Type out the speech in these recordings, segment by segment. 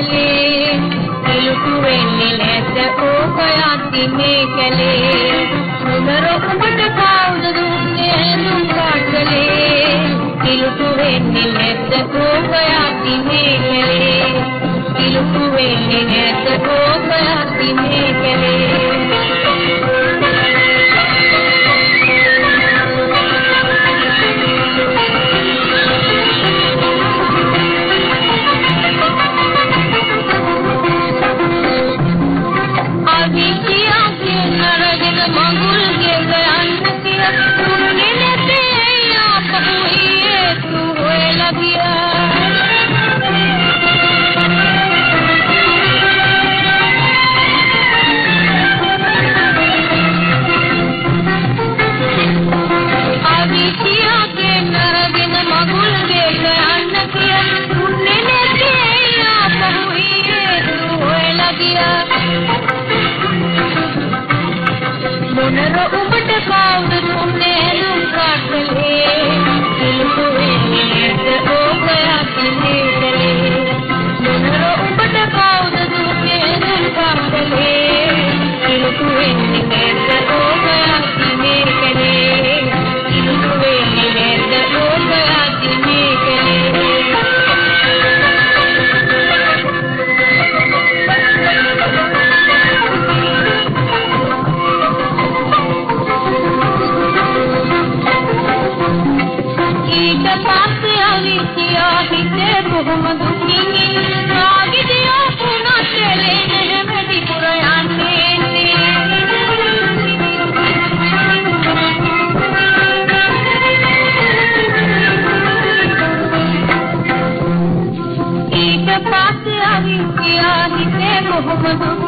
කලේ එලුතු වෙන්නේ නැත ඕක යති මේ කලේ නුඹ රොඹට උඹට කවුද තුන්නේ දුක් කන්නේ Allah'a emanet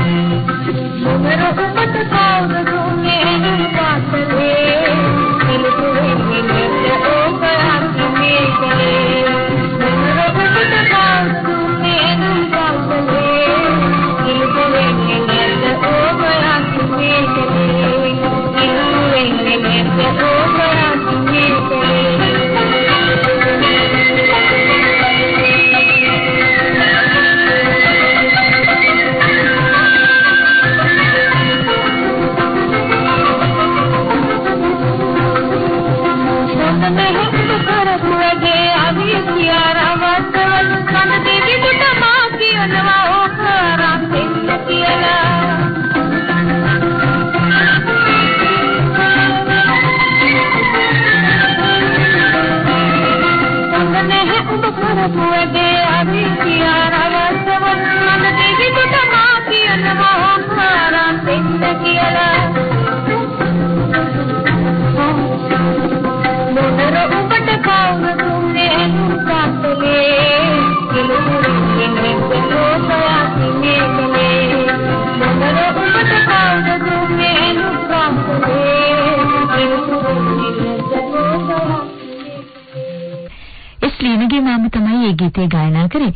अभियारा वत्सल संत देवी बुद्ध माफ़ी अनवा මගේ මාම තමයි මේ ගීතය ගායනා කරේ.